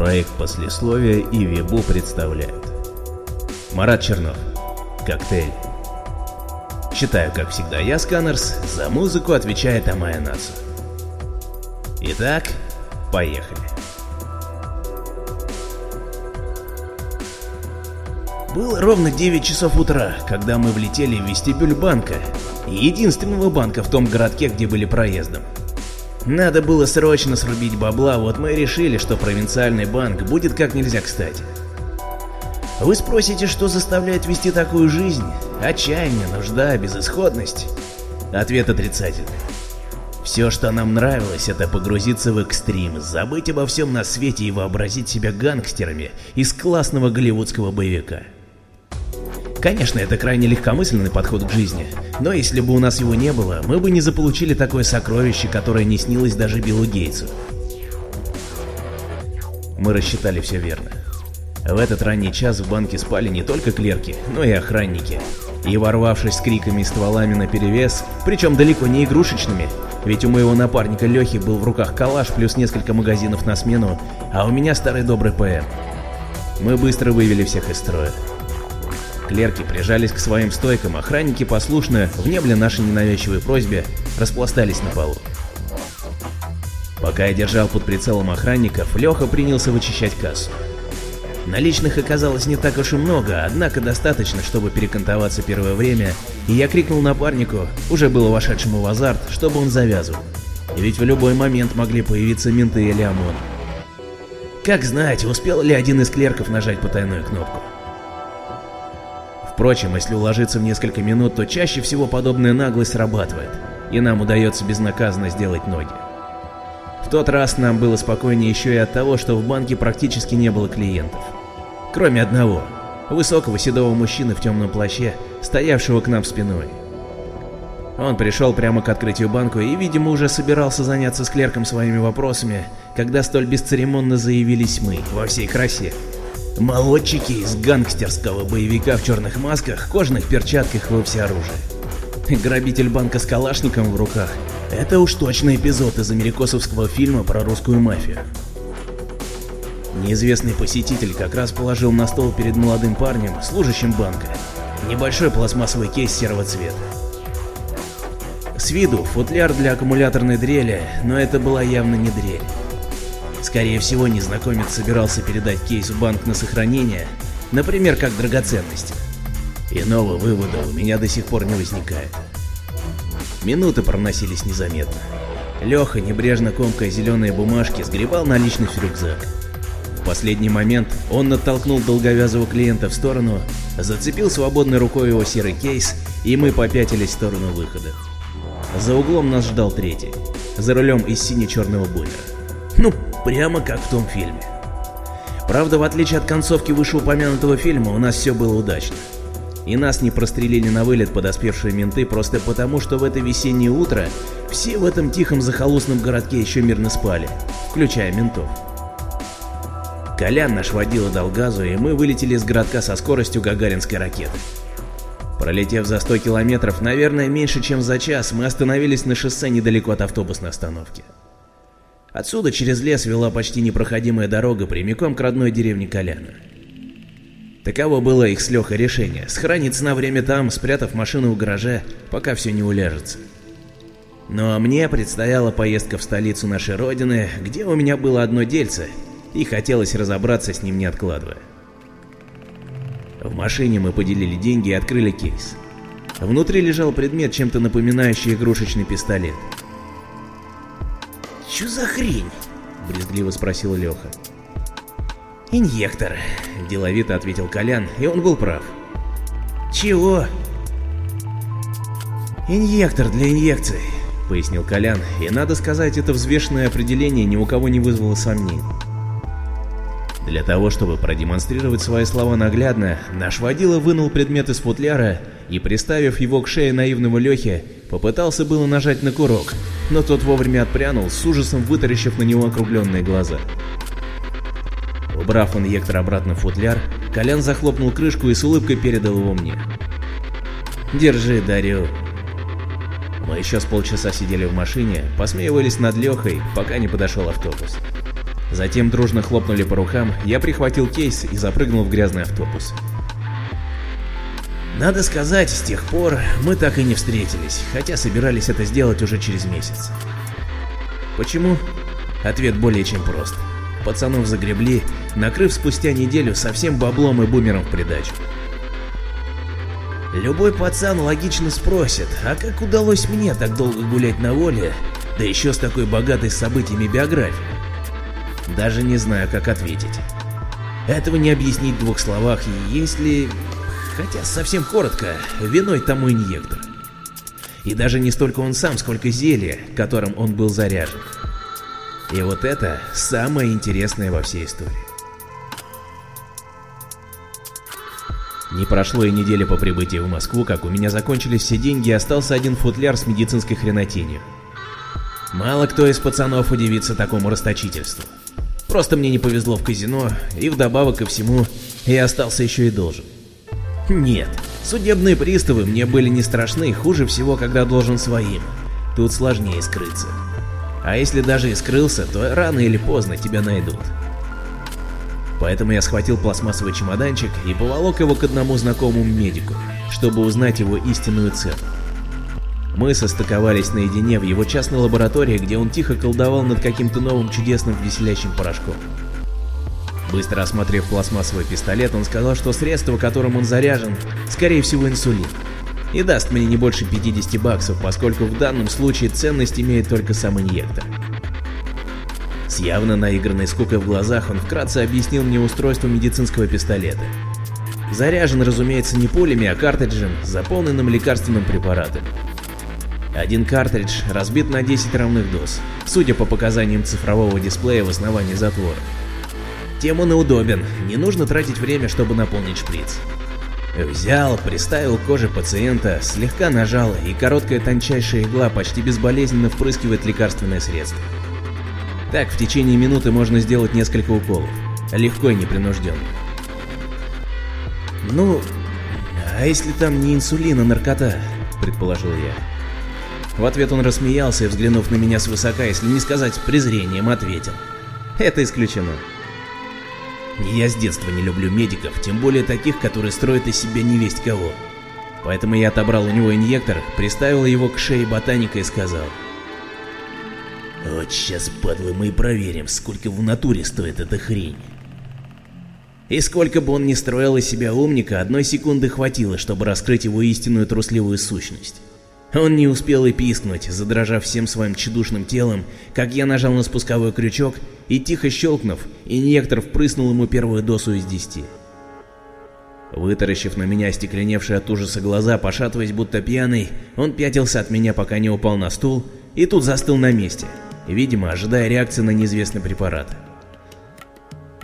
Проект послесловия и Вебу представляют. Марат Чернов. Коктейль. Читаю, как всегда, я, Сканерс, за музыку отвечает Амая Нацу. Итак, поехали. Было ровно 9 часов утра, когда мы влетели в вестибюль банка, единственного банка в том городке, где были проездом. Надо было срочно срубить бабла, вот мы и решили, что провинциальный банк будет как нельзя кстати. Вы спросите, что заставляет вести такую жизнь? Отчаяние, нужда, безысходность? Ответ отрицательный. Все, что нам нравилось, это погрузиться в экстрим, забыть обо всем на свете и вообразить себя гангстерами из классного голливудского боевика. Конечно, это крайне легкомысленный подход к жизни, но если бы у нас его не было, мы бы не заполучили такое сокровище, которое не снилось даже Биллу Гейтсу. Мы рассчитали все верно. В этот ранний час в банке спали не только клерки, но и охранники. И ворвавшись с криками и стволами наперевес, причем далеко не игрушечными, ведь у моего напарника Лехи был в руках калаш плюс несколько магазинов на смену, а у меня старый добрый ПМ. Мы быстро вывели всех из строя. Клерки прижались к своим стойкам, охранники послушно, внебля нашей ненавязчивой просьбе, распластались на полу. Пока я держал под прицелом охранников, Леха принялся вычищать кассу. Наличных оказалось не так уж и много, однако достаточно, чтобы перекантоваться первое время, и я крикнул напарнику, уже было вошедшему в азарт, чтобы он завязывал. Ведь в любой момент могли появиться менты или ОМОН. Как знать, успел ли один из клерков нажать потайную кнопку. Впрочем, если уложиться в несколько минут, то чаще всего подобная наглость срабатывает, и нам удается безнаказанно сделать ноги. В тот раз нам было спокойнее еще и от того, что в банке практически не было клиентов. Кроме одного, высокого седого мужчины в темном плаще, стоявшего к нам спиной. Он пришел прямо к открытию банка и, видимо, уже собирался заняться с клерком своими вопросами, когда столь бесцеремонно заявились мы во всей красе. Молодчики из гангстерского боевика в черных масках, кожаных перчатках во всеоружии. Грабитель банка с калашником в руках – это уж точно эпизод из америкосовского фильма про русскую мафию. Неизвестный посетитель как раз положил на стол перед молодым парнем, служащим банка, небольшой пластмассовый кейс серого цвета. С виду футляр для аккумуляторной дрели, но это была явно не дрель. Скорее всего, незнакомец собирался передать кейс в банк на сохранение, например, как драгоценности. Иного вывода у меня до сих пор не возникает. Минуты проносились незаметно. Леха, небрежно комкая зеленые бумажки, сгребал наличность в рюкзак. В последний момент он натолкнул долговязого клиента в сторону, зацепил свободной рукой его серый кейс, и мы попятились в сторону выхода. За углом нас ждал третий, за рулем из сине-черного бумера. Ну, прямо как в том фильме. Правда, в отличие от концовки вышеупомянутого фильма, у нас все было удачно. И нас не прострелили на вылет подоспевшие менты просто потому, что в это весеннее утро все в этом тихом захолустном городке еще мирно спали, включая ментов. Колян наш водила дал газу, и мы вылетели из городка со скоростью гагаринской ракеты. Пролетев за 100 километров, наверное, меньше чем за час, мы остановились на шоссе недалеко от автобусной остановки. Отсюда через лес вела почти непроходимая дорога прямиком к родной деревне Коляна. Таково было их с Лехой решение – сохраниться на время там, спрятав машину в гараже, пока все не уляжется. А мне предстояла поездка в столицу нашей родины, где у меня было одно дельце, и хотелось разобраться с ним не откладывая. В машине мы поделили деньги и открыли кейс. Внутри лежал предмет, чем-то напоминающий игрушечный пистолет. «Чё за хрень?» – брезгливо спросил Леха. «Инъектор», – деловито ответил Колян, и он был прав. «Чего?» «Инъектор для инъекций», – пояснил Колян, и, надо сказать, это взвешенное определение ни у кого не вызвало сомнений. Для того, чтобы продемонстрировать свои слова наглядно, наш водила вынул предмет из футляра и, приставив его к шее наивного Лехи, попытался было нажать на курок, но тот вовремя отпрянул, с ужасом вытаращив на него округленные глаза. Убрав инъектор обратно в футляр, Колян захлопнул крышку и с улыбкой передал его мне. «Держи, дарю». Мы еще с полчаса сидели в машине, посмеивались над Лехой, пока не подошел автобус. Затем дружно хлопнули по рукам, я прихватил кейс и запрыгнул в грязный автобус. Надо сказать, с тех пор мы так и не встретились, хотя собирались это сделать уже через месяц. Почему? Ответ более чем прост. Пацанов загребли, накрыв спустя неделю совсем баблом и бумером в придачу. Любой пацан логично спросит, а как удалось мне так долго гулять на воле, да еще с такой богатой событиями биографией? Даже не знаю, как ответить. Этого не объяснить в двух словах, если... Хотя совсем коротко, виной тому инъектор. И даже не столько он сам, сколько зелье, которым он был заряжен. И вот это самое интересное во всей истории. Не прошло и недели по прибытии в Москву, как у меня закончились все деньги и остался один футляр с медицинской хренотенью. Мало кто из пацанов удивится такому расточительству. Просто мне не повезло в казино, и вдобавок ко всему, я остался еще и должен. Нет, судебные приставы мне были не страшны, хуже всего, когда должен своим. Тут сложнее скрыться. А если даже и скрылся, то рано или поздно тебя найдут. Поэтому я схватил пластмассовый чемоданчик и поволок его к одному знакомому медику, чтобы узнать его истинную цену. Мы состыковались наедине в его частной лаборатории, где он тихо колдовал над каким-то новым чудесным веселящим порошком. Быстро осмотрев пластмассовый пистолет, он сказал, что средство, которым он заряжен, скорее всего инсулин. И даст мне не больше 50 баксов, поскольку в данном случае ценность имеет только сам инъектор. С явно наигранной скукой в глазах он вкратце объяснил мне устройство медицинского пистолета. Заряжен, разумеется, не пулями, а картриджем, заполненным лекарственным препаратом. Один картридж разбит на 10 равных доз, судя по показаниям цифрового дисплея в основании затвора. Тем он и удобен, не нужно тратить время, чтобы наполнить шприц. Взял, приставил коже пациента, слегка нажал, и короткая тончайшая игла почти безболезненно впрыскивает лекарственное средство. Так, в течение минуты можно сделать несколько уколов. Легко и непринужденно. Ну, а если там не инсулин, а наркота, предположил я. В ответ он рассмеялся и, взглянув на меня свысока, если не сказать презрением, ответил. Это исключено. Я с детства не люблю медиков, тем более таких, которые строят из себя невесть кого. Поэтому я отобрал у него инъектор, приставил его к шее ботаника и сказал. Вот сейчас, падлы, мы и проверим, сколько в натуре стоит эта хрень. И сколько бы он ни строил из себя умника, одной секунды хватило, чтобы раскрыть его истинную трусливую сущность. Он не успел и пискнуть, задрожав всем своим чудушным телом, как я нажал на спусковой крючок и, тихо щелкнув, инъектор впрыснул ему первую дозу из десяти. Вытаращив на меня остекленевшие от ужаса глаза, пошатываясь будто пьяный, он пятился от меня, пока не упал на стул, и тут застыл на месте, видимо, ожидая реакции на неизвестный препарат.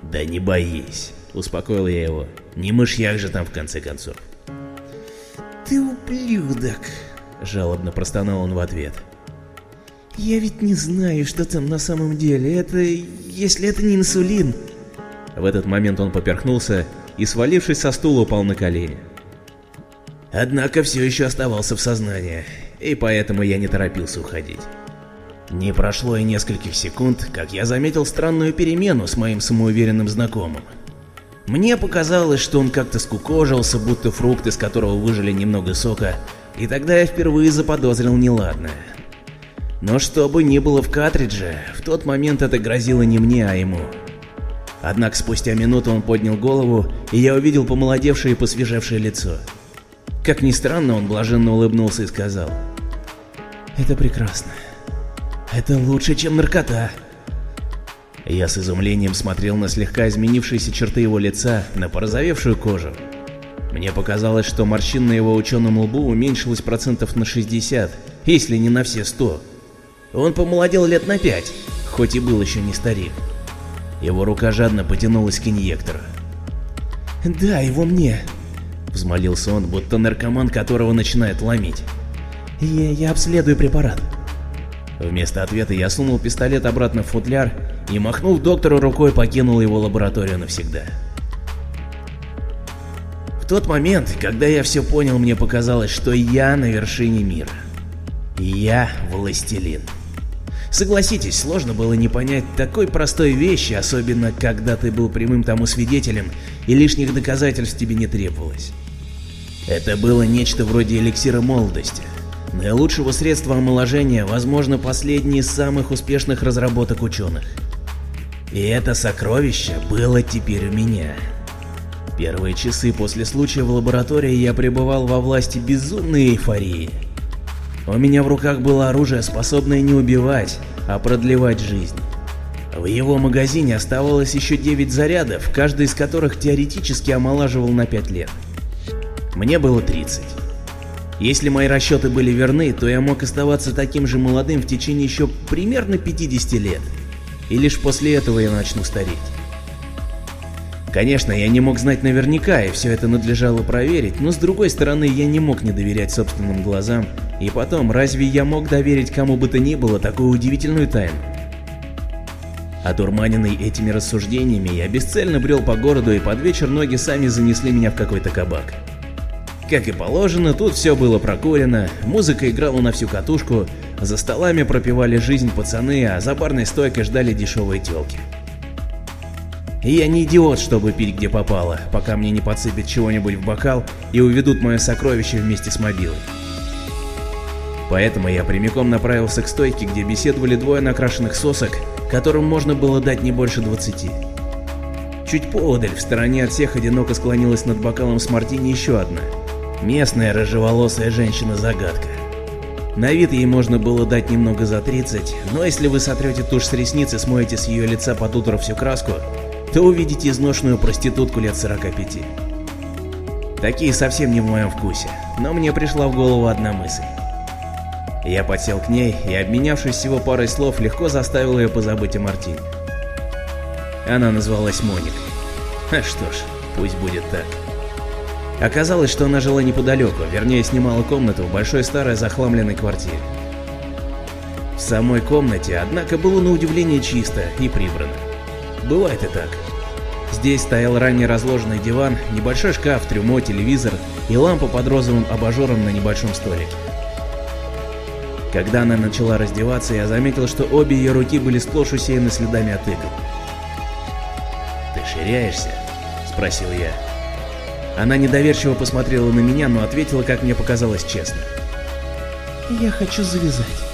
«Да не боись», — успокоил я его, — «не мышьяк же там в конце концов». «Ты ублюдок», — жалобно простонал он в ответ. «Я ведь не знаю, что там на самом деле. Это... если это не инсулин...» В этот момент он поперхнулся и, свалившись со стула, упал на колени. Однако все еще оставался в сознании, и поэтому я не торопился уходить. Не прошло и нескольких секунд, как я заметил странную перемену с моим самоуверенным знакомым. Мне показалось, что он как-то скукожился, будто фрукт, из которого выжили немного сока, и тогда я впервые заподозрил неладное. Но что бы ни было в картридже, в тот момент это грозило не мне, а ему. Однако спустя минуту он поднял голову, и я увидел помолодевшее и посвежевшее лицо. Как ни странно, он блаженно улыбнулся и сказал. «Это прекрасно. Это лучше, чем наркота. Я с изумлением смотрел на слегка изменившиеся черты его лица, на порозовевшую кожу. Мне показалось, что морщин на его ученом лбу уменьшилось процентов на 60, если не на все 100. Он помолодел лет на 5, хоть и был еще не старик. Его рука жадно потянулась к инъектору. «Да, его мне», — взмолился он, будто наркоман, которого начинает ломить. «Я, я обследую препарат». Вместо ответа я сунул пистолет обратно в футляр и, махнув доктору рукой, покинул его лабораторию навсегда. Тот момент, когда я все понял, мне показалось, что я на вершине мира. Я властелин. Согласитесь, сложно было не понять такой простой вещи, особенно когда ты был прямым тому свидетелем и лишних доказательств тебе не требовалось. Это было нечто вроде эликсира молодости, наилучшего средства омоложения, возможно, последней из самых успешных разработок ученых. И это сокровище было теперь у меня. Первые часы после случая в лаборатории я пребывал во власти безумной эйфории. У меня в руках было оружие, способное не убивать, а продлевать жизнь. В его магазине оставалось еще 9 зарядов, каждый из которых теоретически омолаживал на 5 лет. Мне было 30. Если мои расчеты были верны, то я мог оставаться таким же молодым в течение еще примерно 50 лет. И лишь после этого я начну стареть. Конечно, я не мог знать наверняка, и все это надлежало проверить, но с другой стороны, я не мог не доверять собственным глазам. И потом, разве я мог доверить кому бы то ни было такую удивительную тайну? Одурманенный этими рассуждениями, я бесцельно брел по городу, и под вечер ноги сами занесли меня в какой-то кабак. Как и положено, тут все было прокурено, музыка играла на всю катушку, за столами пропивали жизнь пацаны, а за барной стойкой ждали дешевые телки. Я не идиот, чтобы пить где попало, пока мне не подсыпят чего-нибудь в бокал и уведут мое сокровище вместе с мобилой. Поэтому я прямиком направился к стойке, где беседовали двое накрашенных сосок, которым можно было дать не больше 20. Чуть поодаль, в стороне от всех, одиноко склонилась над бокалом с мартини еще одна – Местная рыжеволосая женщина-загадка. На вид ей можно было дать немного за 30, но если вы сотрете тушь с ресниц и смоете с ее лица под утро всю краску, то увидите изношенную проститутку лет 45. Такие совсем не в моем вкусе, но мне пришла в голову одна мысль. Я подсел к ней и, обменявшись всего парой слов, легко заставил ее позабыть о Мартине. Она назвалась Моник. А что ж, пусть будет так. Оказалось, что она жила неподалеку, вернее снимала комнату в большой старой захламленной квартире. В самой комнате, однако, было на удивление чисто и прибрано. Бывает и так. Здесь стоял ранее разложенный диван, небольшой шкаф, трюмо, телевизор и лампа под розовым абажуром на небольшом столике. Когда она начала раздеваться, я заметил, что обе ее руки были сплошь усеяны следами от игл. «Ты ширяешься?» – спросил я. Она недоверчиво посмотрела на меня, но ответила, как мне показалось, честно. «Я хочу завязать».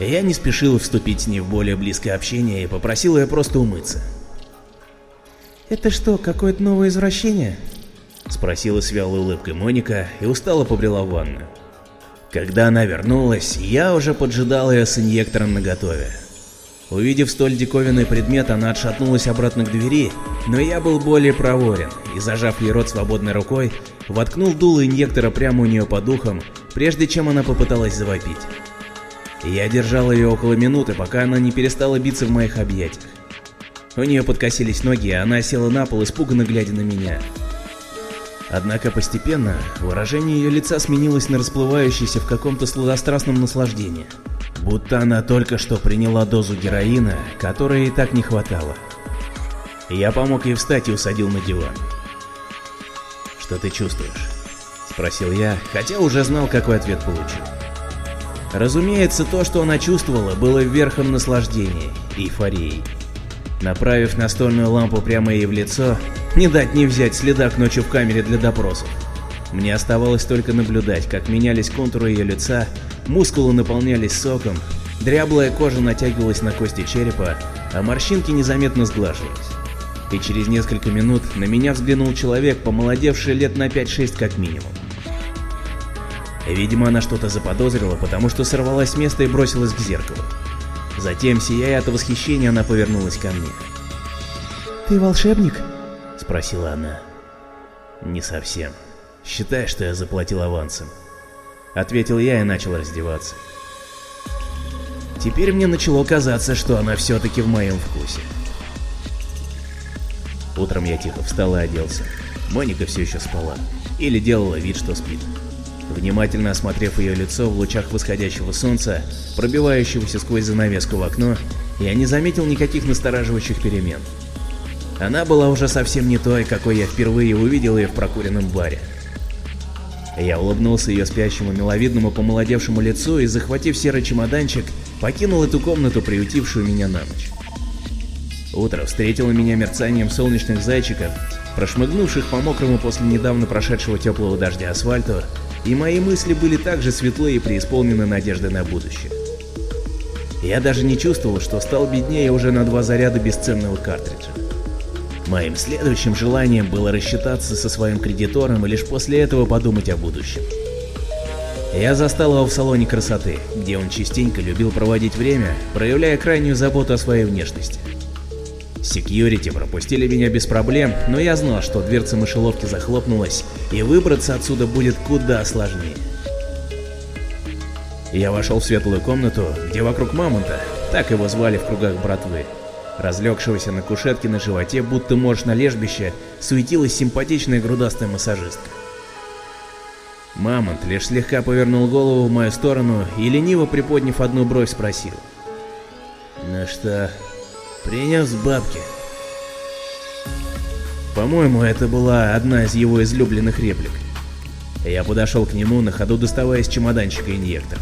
Я не спешил вступить с ней в более близкое общение и попросил ее просто умыться. «Это что, какое-то новое извращение?» Спросила с вялой улыбкой Моника и устало побрела в ванную. Когда она вернулась, я уже поджидал ее с инъектором наготове. Увидев столь диковинный предмет, она отшатнулась обратно к двери, но я был более проворен и, зажав ей рот свободной рукой, воткнул дуло инъектора прямо у нее под ухом, прежде чем она попыталась завопить. Я держал ее около минуты, пока она не перестала биться в моих объятиях. У нее подкосились ноги, и она села на пол, испуганно глядя на меня. Однако постепенно выражение ее лица сменилось на расплывающееся в каком-то сладострастном наслаждении. Будто она только что приняла дозу героина, которой ей так не хватало. Я помог ей встать и усадил на диван. «Что ты чувствуешь?» – спросил я, хотя уже знал, какой ответ получил. Разумеется, то, что она чувствовала, было верхом наслаждения, эйфорией. Направив настольную лампу прямо ей в лицо, не дать не взять следак ночью в камере для допросов. Мне оставалось только наблюдать, как менялись контуры ее лица, мускулы наполнялись соком, дряблая кожа натягивалась на кости черепа, а морщинки незаметно сглаживались. И через несколько минут на меня взглянул человек, помолодевший лет на 5-6 как минимум. Видимо, она что-то заподозрила, потому что сорвалась с места и бросилась к зеркалу. Затем, сияя от восхищения, она повернулась ко мне. «Ты волшебник?» — спросила она. «Не совсем. Считай, что я заплатил авансом. Ответил я и начал раздеваться. Теперь мне начало казаться, что она все-таки в моем вкусе. Утром я тихо встал и оделся. Моника все еще спала. Или делала вид, что спит. Внимательно осмотрев ее лицо в лучах восходящего солнца, пробивающегося сквозь занавеску в окно, я не заметил никаких настораживающих перемен. Она была уже совсем не той, какой я впервые увидел ее в прокуренном баре. Я улыбнулся ее спящему миловидному помолодевшему лицу и, захватив серый чемоданчик, покинул эту комнату, приютившую меня на ночь. Утро встретило меня мерцанием солнечных зайчиков, прошмыгнувших по мокрому после недавно прошедшего теплого дождя асфальту, и мои мысли были также светлые и преисполнены надежды на будущее. Я даже не чувствовал, что стал беднее уже на два заряда бесценного картриджа. Моим следующим желанием было рассчитаться со своим кредитором и лишь после этого подумать о будущем. Я застал его в салоне красоты, где он частенько любил проводить время, проявляя крайнюю заботу о своей внешности. Секьюрити пропустили меня без проблем, но я знал, что дверца мышеловки захлопнулась, и выбраться отсюда будет куда сложнее. Я вошел в светлую комнату, где вокруг мамонта, так его звали в кругах братвы, разлегшегося на кушетке на животе, будто морж на лежбище, суетилась симпатичная грудастая массажистка. Мамонт лишь слегка повернул голову в мою сторону и, лениво приподняв одну бровь, спросил. «Ну что, принес бабки?» По-моему, это была одна из его излюбленных реплик. Я подошел к нему, на ходу доставая из чемоданчика инъектор.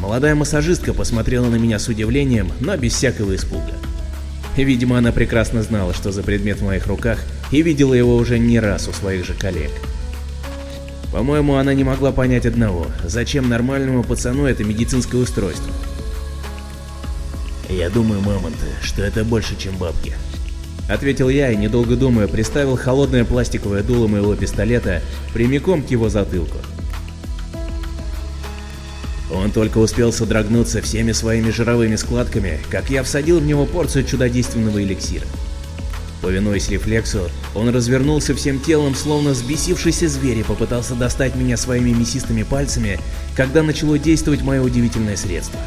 Молодая массажистка посмотрела на меня с удивлением, но без всякого испуга. Видимо, она прекрасно знала, что за предмет в моих руках, и видела его уже не раз у своих же коллег. По-моему, она не могла понять одного, зачем нормальному пацану это медицинское устройство. «Я думаю, мамонты, что это больше, чем бабки», — ответил я и, недолго думая, приставил холодное пластиковое дуло моего пистолета прямиком к его затылку. Он только успел содрогнуться всеми своими жировыми складками, как я всадил в него порцию чудодейственного эликсира. Повинуясь рефлексу, он развернулся всем телом, словно взбесившийся зверь и попытался достать меня своими мясистыми пальцами, когда начало действовать мое удивительное средство.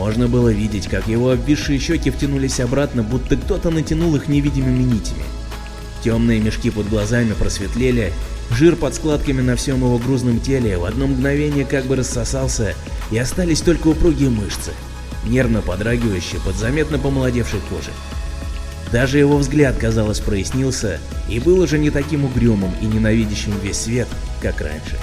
Можно было видеть, как его обвисшие щеки втянулись обратно, будто кто-то натянул их невидимыми нитями. Темные мешки под глазами просветлели, жир под складками на всем его грузном теле в одно мгновение как бы рассосался, и остались только упругие мышцы, нервно подрагивающие под заметно помолодевшей кожей. Даже его взгляд, казалось, прояснился и был уже не таким угрюмым и ненавидящим весь свет, как раньше.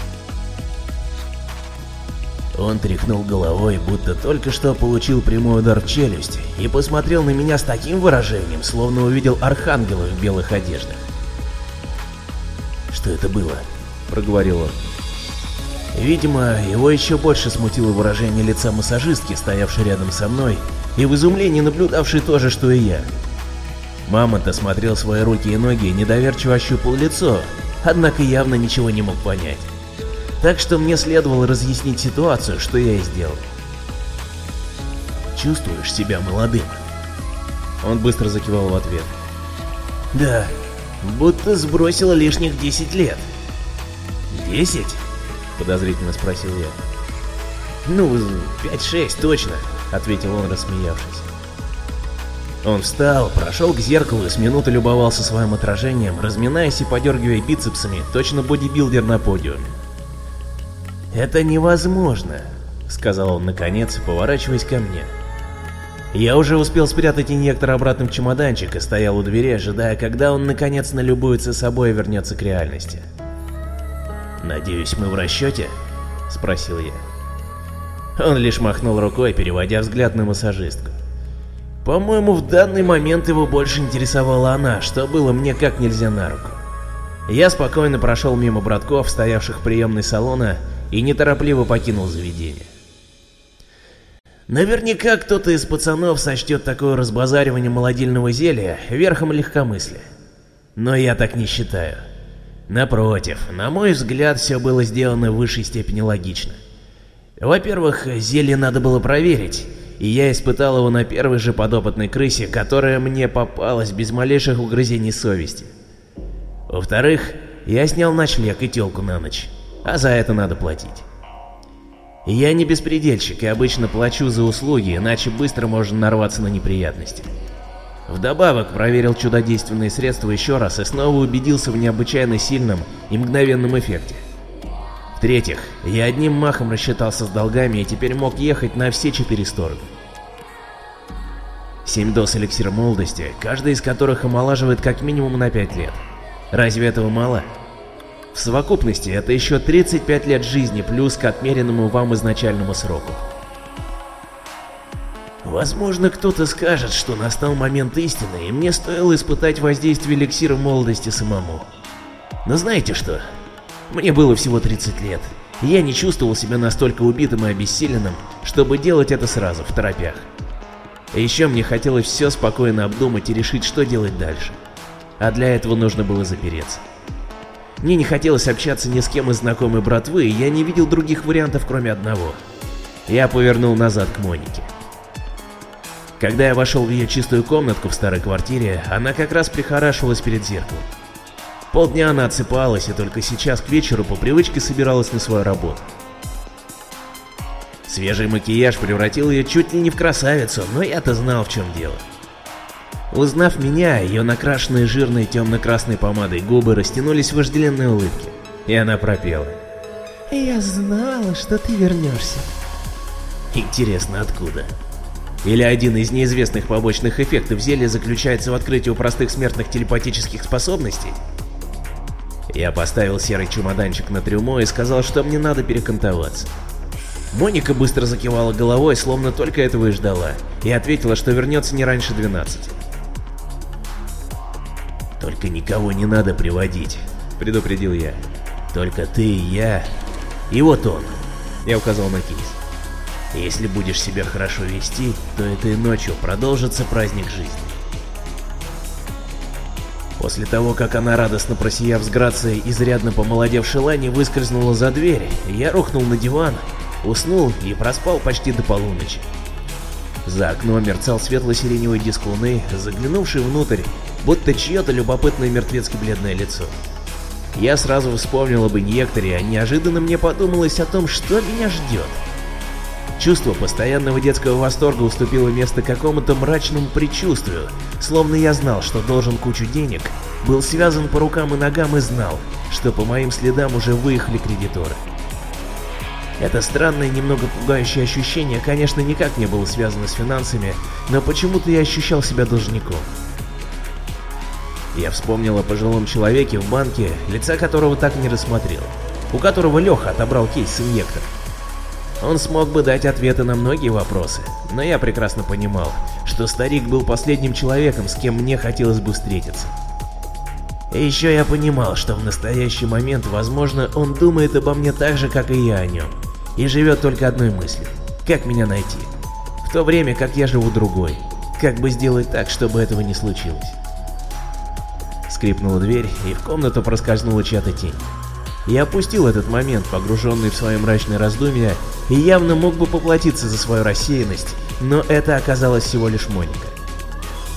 Он тряхнул головой, будто только что получил прямой удар в челюсть, и посмотрел на меня с таким выражением, словно увидел архангела в белых одеждах. «Что это было?» — проговорил он. Видимо, его еще больше смутило выражение лица массажистки, стоявшей рядом со мной, и в изумлении наблюдавшей то же, что и я. Мамонт осмотрел свои руки и ноги и недоверчиво ощупал лицо, однако явно ничего не мог понять. Так что мне следовало разъяснить ситуацию, что я и сделал. «Чувствуешь себя молодым?» Он быстро закивал в ответ. «Да, будто сбросила лишних 10 лет». «Десять?» — подозрительно спросил я. «Ну, пять-шесть точно», — ответил он, рассмеявшись. Он встал, прошел к зеркалу и с минуты любовался своим отражением, разминаясь и подергивая бицепсами, точно бодибилдер на подиуме. «Это невозможно», — сказал он наконец, поворачиваясь ко мне. Я уже успел спрятать инъектор обратно в чемоданчик и стоял у двери, ожидая, когда он наконец налюбуется собой и вернется к реальности. «Надеюсь, мы в расчете?» — спросил я. Он лишь махнул рукой, переводя взгляд на массажистку. По-моему, в данный момент его больше интересовала она, что было мне как нельзя на руку. Я спокойно прошел мимо братков, стоявших в приемной салона, и неторопливо покинул заведение. Наверняка кто-то из пацанов сочтет такое разбазаривание молодильного зелья верхом легкомыслия. Но я так не считаю. Напротив, на мой взгляд, все было сделано в высшей степени логично. Во-первых, зелье надо было проверить, и я испытал его на первой же подопытной крысе, которая мне попалась без малейших угрызений совести. Во-вторых, я снял ночлег и телку на ночь, а за это надо платить. Я не беспредельщик и обычно плачу за услуги, иначе быстро можно нарваться на неприятности. Вдобавок проверил чудодейственные средства еще раз и снова убедился в необычайно сильном и мгновенном эффекте. В-третьих, я одним махом рассчитался с долгами и теперь мог ехать на все четыре стороны. Семь доз эликсира молодости, каждый из которых омолаживает как минимум на 5 лет. Разве этого мало? В совокупности это еще 35 лет жизни плюс к отмеренному вам изначальному сроку. Возможно, кто-то скажет, что настал момент истины, и мне стоило испытать воздействие эликсира молодости самому. Но знаете что? Мне было всего 30 лет, и я не чувствовал себя настолько убитым и обессиленным, чтобы делать это сразу, в торопях. И еще мне хотелось все спокойно обдумать и решить, что делать дальше. А для этого нужно было запереться. Мне не хотелось общаться ни с кем из знакомой братвы, и я не видел других вариантов, кроме одного. Я повернул назад к Монике. Когда я вошел в ее чистую комнатку в старой квартире, она как раз прихорашивалась перед зеркалом. Полдня она отсыпалась и только сейчас к вечеру по привычке собиралась на свою работу. Свежий макияж превратил ее чуть ли не в красавицу, но я-то знал, в чем дело. Узнав меня, ее накрашенные жирной темно-красной помадой губы растянулись в вожделенной улыбке, и она пропела. «Я знала, что ты вернешься». Интересно, откуда? Или один из неизвестных побочных эффектов зелья заключается в открытии у простых смертных телепатических способностей? Я поставил серый чемоданчик на трюмо и сказал, что мне надо перекантоваться. Моника быстро закивала головой, словно только этого и ждала, и ответила, что вернется не раньше 12. «Только никого не надо приводить», — предупредил я. «Только ты и я. И вот он», — я указал на кейс. «Если будешь себя хорошо вести, то этой ночью продолжится праздник жизни». После того, как она, радостно просияв с грацией, изрядно помолодевшей Лани, выскользнула за дверь, я рухнул на диван, уснул и проспал почти до полуночи. За окном мерцал светло-сиреневый диск луны, заглянувший внутрь, будто чье-то любопытное мертвецки-бледное лицо. Я сразу вспомнил об инъекторе, а неожиданно мне подумалось о том, что меня ждет. Чувство постоянного детского восторга уступило место какому-то мрачному предчувствию, словно я знал, что должен кучу денег, был связан по рукам и ногам и знал, что по моим следам уже выехали кредиторы. Это странное, немного пугающее ощущение, конечно, никак не было связано с финансами, но почему-то я ощущал себя должником. Я вспомнил о пожилом человеке в банке, лица которого так не рассмотрел, у которого Леха отобрал кейс с инъектором. Он смог бы дать ответы на многие вопросы, но я прекрасно понимал, что старик был последним человеком, с кем мне хотелось бы встретиться. И еще я понимал, что в настоящий момент, возможно, он думает обо мне так же, как и я о нем, и живет только одной мыслью – как меня найти, в то время как я живу другой, как бы сделать так, чтобы этого не случилось. Скрипнула дверь, и в комнату проскользнула чья-то тень. Я опустил этот момент, погруженный в свои мрачные раздумья, и явно мог бы поплатиться за свою рассеянность, но это оказалось всего лишь Моника.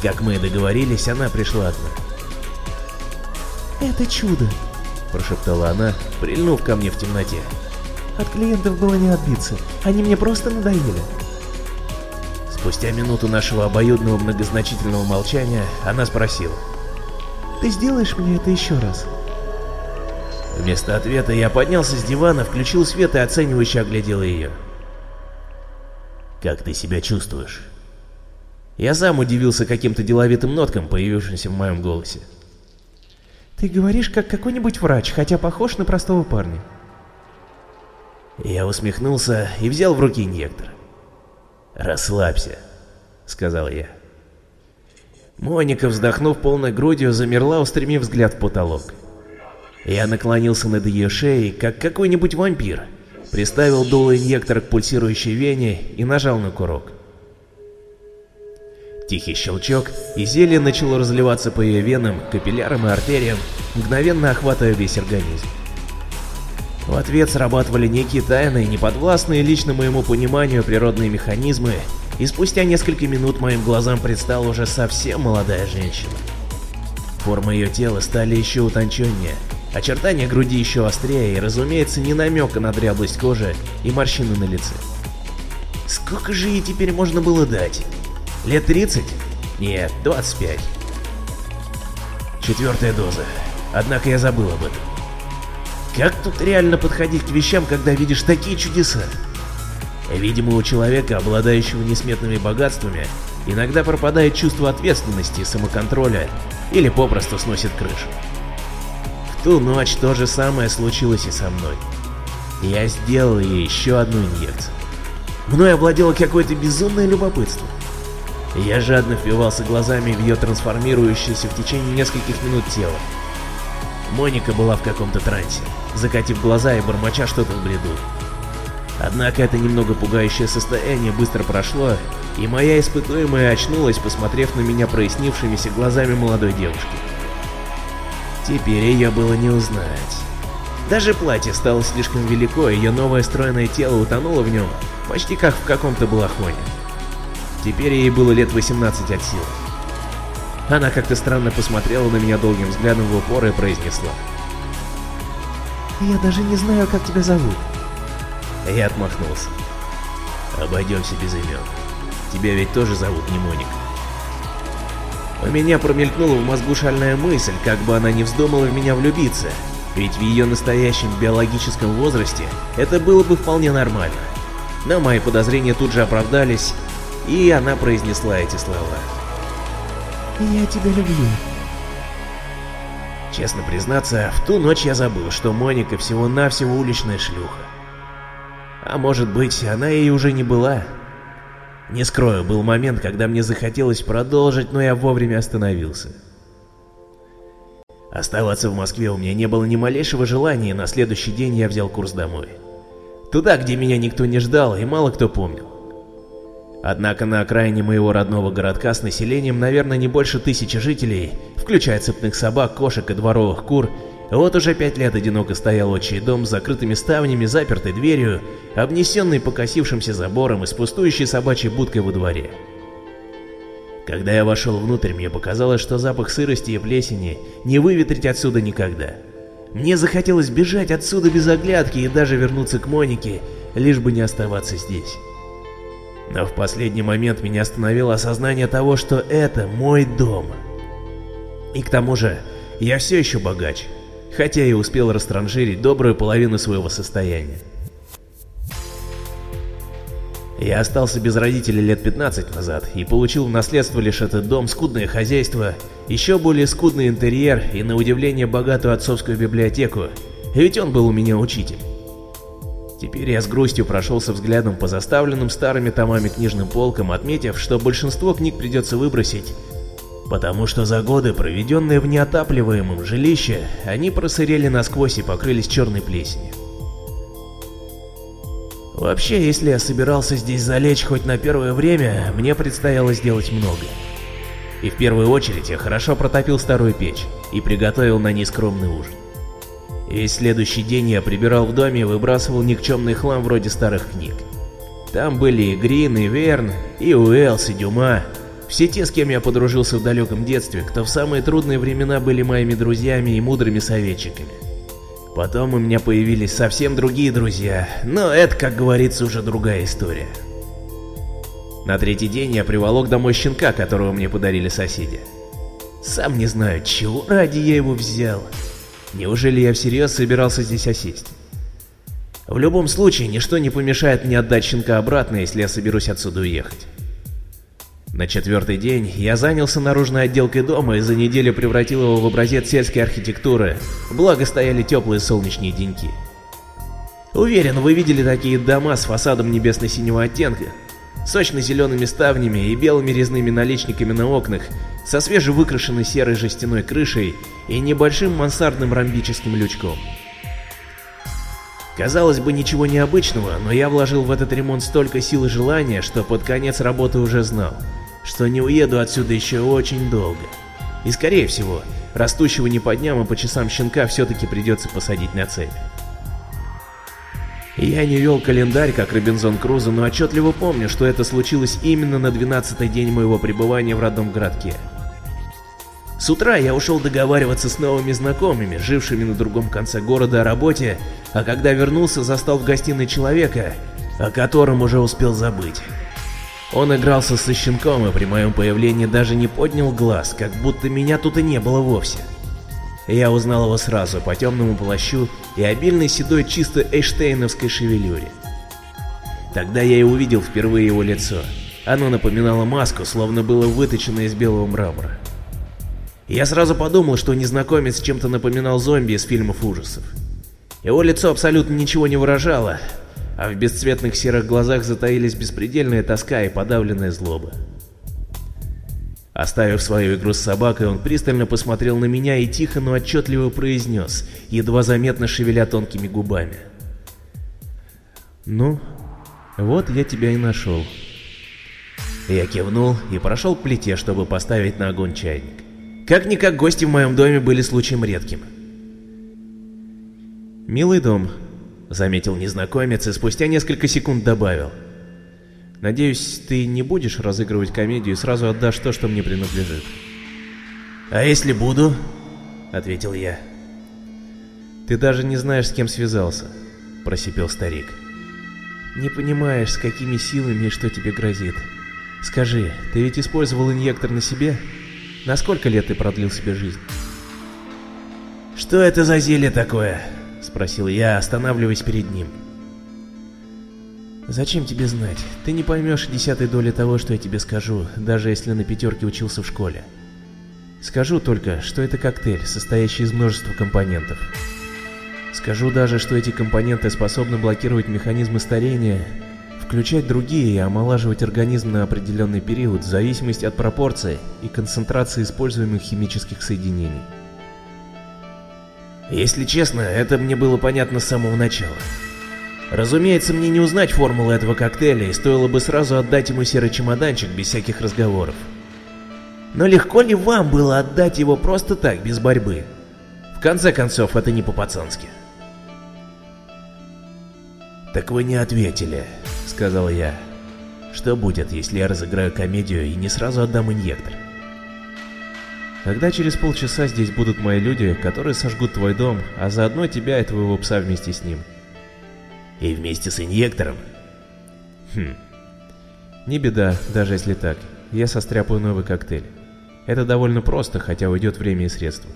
Как мы и договорились, она пришла одна. «Это чудо», – прошептала она, прильнув ко мне в темноте. «От клиентов было не отбиться, они мне просто надоели». Спустя минуту нашего обоюдного многозначительного молчания она спросила. «Ты сделаешь мне это еще раз?» Вместо ответа я поднялся с дивана, включил свет и оценивающе оглядел ее. «Как ты себя чувствуешь?» Я сам удивился каким-то деловитым ноткам, появившимся в моем голосе. «Ты говоришь, как какой-нибудь врач, хотя похож на простого парня». Я усмехнулся и взял в руки инъектор. «Расслабься», — сказал я. Моника, вздохнув полной грудью, замерла, устремив взгляд в потолок. Я наклонился над ее шеей, как какой-нибудь вампир, приставил дуло инъектора к пульсирующей вене и нажал на курок. Тихий щелчок, и зелье начало разливаться по ее венам, капиллярам и артериям, мгновенно охватывая весь организм. В ответ срабатывали некие тайные, неподвластные лично моему пониманию природные механизмы, и спустя несколько минут моим глазам предстала уже совсем молодая женщина. Формы ее тела стали еще утонченнее, Очертания груди еще острее и, разумеется, не намека на дряблость кожи и морщины на лице. Сколько же ей теперь можно было дать? Лет 30? Нет, 25. Четвертая доза. Однако я забыл об этом. Как тут реально подходить к вещам, когда видишь такие чудеса? Видимо, у человека, обладающего несметными богатствами, иногда пропадает чувство ответственности и самоконтроля, или попросту сносит крышу ту ночь то же самое случилось и со мной. Я сделал ей еще одну инъекцию. Мной овладело какое-то безумное любопытство. Я жадно впивался глазами в ее трансформирующееся в течение нескольких минут тело. Моника была в каком-то трансе, закатив глаза и бормоча что-то в бреду. Однако это немного пугающее состояние быстро прошло, и моя испытуемая очнулась, посмотрев на меня прояснившимися глазами молодой девушки. Теперь ее было не узнать. Даже платье стало слишком велико, ее новое стройное тело утонуло в нем, почти как в каком-то балахоне. Теперь ей было лет 18 от силы. Она как-то странно посмотрела на меня долгим взглядом в упор и произнесла. «Я даже не знаю, как тебя зовут». Я отмахнулся. Обойдемся без имен. Тебя ведь тоже зовут не Моника. У меня промелькнула в мозгу шальная мысль, как бы она не вздумала в меня влюбиться, ведь в ее настоящем биологическом возрасте это было бы вполне нормально. Но мои подозрения тут же оправдались, и она произнесла эти слова. «Я тебя люблю». Честно признаться, в ту ночь я забыл, что Моника всего-навсего уличная шлюха. А может быть, она ей уже не была. Не скрою, был момент, когда мне захотелось продолжить, но я вовремя остановился. Оставаться в Москве у меня не было ни малейшего желания, и на следующий день я взял курс домой. Туда, где меня никто не ждал и мало кто помнил. Однако на окраине моего родного городка с населением, наверное, не больше тысячи жителей, включая цепных собак, кошек и дворовых кур, вот уже пять лет одиноко стоял отчий дом с закрытыми ставнями, запертой дверью, обнесенный покосившимся забором и с пустующей собачьей будкой во дворе. Когда я вошел внутрь, мне показалось, что запах сырости и плесени не выветрить отсюда никогда. Мне захотелось бежать отсюда без оглядки и даже вернуться к Монике, лишь бы не оставаться здесь. Но в последний момент меня остановило осознание того, что это мой дом. И к тому же, я все еще богач, хотя и успел растранжирить добрую половину своего состояния. Я остался без родителей лет 15 назад и получил в наследство лишь этот дом, скудное хозяйство, еще более скудный интерьер и, на удивление, богатую отцовскую библиотеку, ведь он был у меня учитель. Теперь я с грустью прошелся взглядом по заставленным старыми томами книжным полкам, отметив, что большинство книг придется выбросить, потому что за годы, проведенные в неотапливаемом жилище, они просырели насквозь и покрылись черной плесенью. Вообще, если я собирался здесь залечь хоть на первое время, мне предстояло сделать много. И в первую очередь я хорошо протопил старую печь и приготовил на ней скромный ужин. Весь следующий день я прибирал в доме и выбрасывал никчемный хлам вроде старых книг. Там были и Грин, и Верн, и Уэллс, и Дюма. Все те, с кем я подружился в далеком детстве, кто в самые трудные времена были моими друзьями и мудрыми советчиками. Потом у меня появились совсем другие друзья, но это, как говорится, уже другая история. На третий день я приволок домой щенка, которого мне подарили соседи. Сам не знаю, чего ради я его взял. Неужели я всерьез собирался здесь осесть? В любом случае, ничто не помешает мне отдать щенка обратно, если я соберусь отсюда уехать. На четвертый день я занялся наружной отделкой дома и за неделю превратил его в образец сельской архитектуры, благо стояли теплые солнечные деньки. Уверен, вы видели такие дома с фасадом небесно-синего оттенка, сочно-зелеными ставнями и белыми резными наличниками на окнах, со свежевыкрашенной серой жестяной крышей и небольшим мансардным ромбическим лючком. Казалось бы, ничего необычного, но я вложил в этот ремонт столько сил и желания, что под конец работы уже знал, что не уеду отсюда еще очень долго. И скорее всего, растущего не по дням, а по часам щенка все-таки придется посадить на цепь. Я не вел календарь, как Робинзон Крузо, но отчетливо помню, что это случилось именно на 12-й день моего пребывания в родном городке. С утра я ушел договариваться с новыми знакомыми, жившими на другом конце города о работе, а когда вернулся, застал в гостиной человека, о котором уже успел забыть. Он игрался со щенком и при моем появлении даже не поднял глаз, как будто меня тут и не было вовсе. Я узнал его сразу по темному плащу и обильной седой чисто эйштейновской шевелюре. Тогда я и увидел впервые его лицо. Оно напоминало маску, словно было выточено из белого мрамора. Я сразу подумал, что незнакомец чем-то напоминал зомби из фильмов ужасов. Его лицо абсолютно ничего не выражало, а в бесцветных серых глазах затаились беспредельная тоска и подавленная злоба. Оставив свою игру с собакой, он пристально посмотрел на меня и тихо, но отчетливо произнес, едва заметно шевеля тонкими губами. «Ну, вот я тебя и нашел». Я кивнул и прошел к плите, чтобы поставить на огонь чайник. Как-никак гости в моем доме были случаем редким. «Милый дом», — заметил незнакомец и спустя несколько секунд добавил. «Надеюсь, ты не будешь разыгрывать комедию и сразу отдашь то, что мне принадлежит». «А если буду?» — ответил я. «Ты даже не знаешь, с кем связался», — просипел старик. «Не понимаешь, с какими силами и что тебе грозит. Скажи, ты ведь использовал инъектор на себе? На сколько лет ты продлил себе жизнь?» «Что это за зелье такое?» — спросил я, останавливаясь перед ним. «Зачем тебе знать? Ты не поймешь десятой доли того, что я тебе скажу, даже если на пятерке учился в школе. Скажу только, что это коктейль, состоящий из множества компонентов. Скажу даже, что эти компоненты способны блокировать механизмы старения, включать другие и омолаживать организм на определенный период в зависимости от пропорции и концентрации используемых химических соединений. Если честно, это мне было понятно с самого начала. Разумеется, мне не узнать формулы этого коктейля, и стоило бы сразу отдать ему серый чемоданчик без всяких разговоров. Но легко ли вам было отдать его просто так, без борьбы? В конце концов, это не по-пацански. «Так вы не ответили», — сказал я. «Что будет, если я разыграю комедию и не сразу отдам инъектор?» Когда через полчаса здесь будут мои люди, которые сожгут твой дом, а заодно тебя и твоего пса вместе с ним. И вместе с инъектором? Хм. Не беда, даже если так. Я состряпаю новый коктейль. Это довольно просто, хотя уйдет время и средства.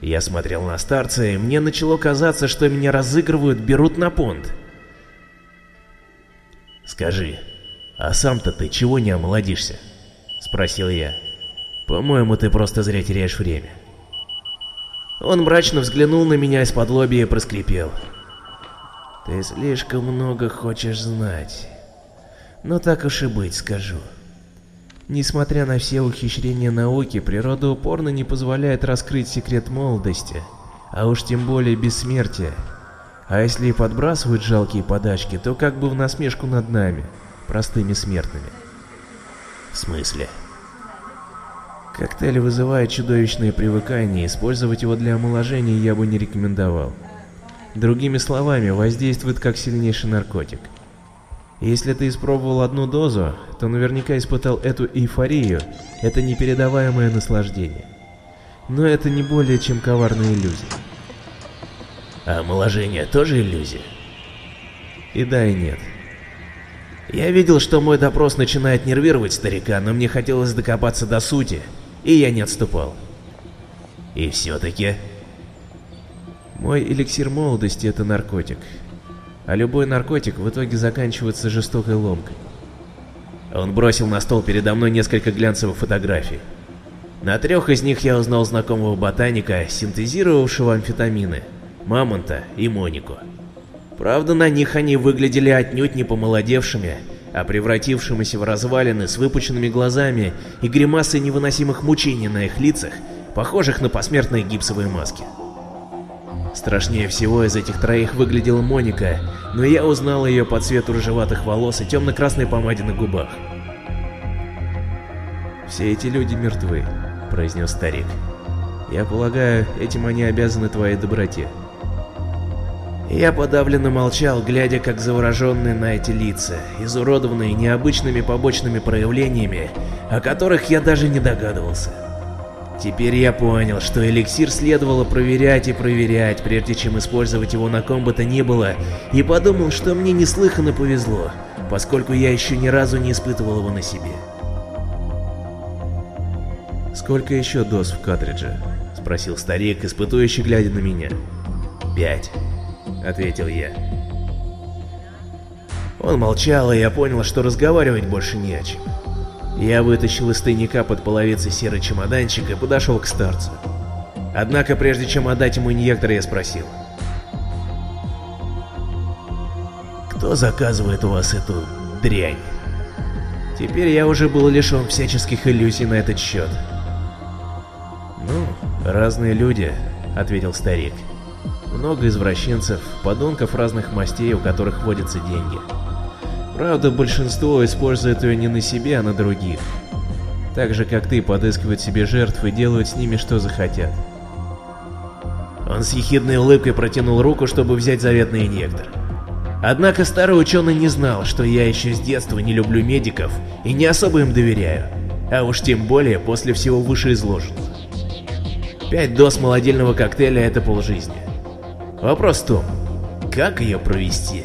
Я смотрел на старца, и мне начало казаться, что меня разыгрывают, берут на понт. «Скажи, а сам-то ты чего не омолодишься?» — спросил я. По-моему, ты просто зря теряешь время. Он мрачно взглянул на меня из-под лобья и проскрипел. Ты слишком много хочешь знать. Но так уж и быть, скажу. Несмотря на все ухищрения науки, природа упорно не позволяет раскрыть секрет молодости, а уж тем более бессмертия. А если и подбрасывают жалкие подачки, то как бы в насмешку над нами, простыми смертными. В смысле? Коктейль вызывает чудовищное привыкание, использовать его для омоложения я бы не рекомендовал. Другими словами, воздействует как сильнейший наркотик. Если ты испробовал одну дозу, то наверняка испытал эту эйфорию, это непередаваемое наслаждение. Но это не более чем коварная иллюзия. А омоложение тоже иллюзия? И да, и нет. Я видел, что мой допрос начинает нервировать старика, но мне хотелось докопаться до сути, и я не отступал. И все-таки... Мой эликсир молодости — это наркотик. А любой наркотик в итоге заканчивается жестокой ломкой. Он бросил на стол передо мной несколько глянцевых фотографий. На трех из них я узнал знакомого ботаника, синтезировавшего амфетамины, Мамонта и Монику. Правда, на них они выглядели отнюдь не помолодевшими, а превратившимися в развалины с выпученными глазами и гримасой невыносимых мучений на их лицах, похожих на посмертные гипсовые маски. Страшнее всего из этих троих выглядела Моника, но я узнал ее по цвету рыжеватых волос и темно-красной помаде на губах. «Все эти люди мертвы», — произнес старик. «Я полагаю, этим они обязаны твоей доброте». Я подавленно молчал, глядя как завороженные на эти лица, изуродованные необычными побочными проявлениями, о которых я даже не догадывался. Теперь я понял, что эликсир следовало проверять и проверять, прежде чем использовать его на ком бы то ни было, и подумал, что мне неслыханно повезло, поскольку я еще ни разу не испытывал его на себе. «Сколько еще доз в картридже?» — спросил старик, испытующий глядя на меня. «Пять». — ответил я. Он молчал, и я понял, что разговаривать больше не о чем. Я вытащил из тайника под половицей серый чемоданчик и подошел к старцу. Однако, прежде чем отдать ему инъектор, я спросил. «Кто заказывает у вас эту дрянь?» Теперь я уже был лишен всяческих иллюзий на этот счет. «Ну, разные люди», — ответил старик. «Много извращенцев, подонков разных мастей, у которых водятся деньги. Правда, большинство использует ее не на себе, а на других. Так же, как ты, подыскивают себе жертв и делают с ними, что захотят. Он с ехидной улыбкой протянул руку, чтобы взять заветный инъектор. Однако старый ученый не знал, что я еще с детства не люблю медиков и не особо им доверяю, а уж тем более после всего вышеизложенного. Пять доз молодильного коктейля — это полжизни. Вопрос в том, как ее провести?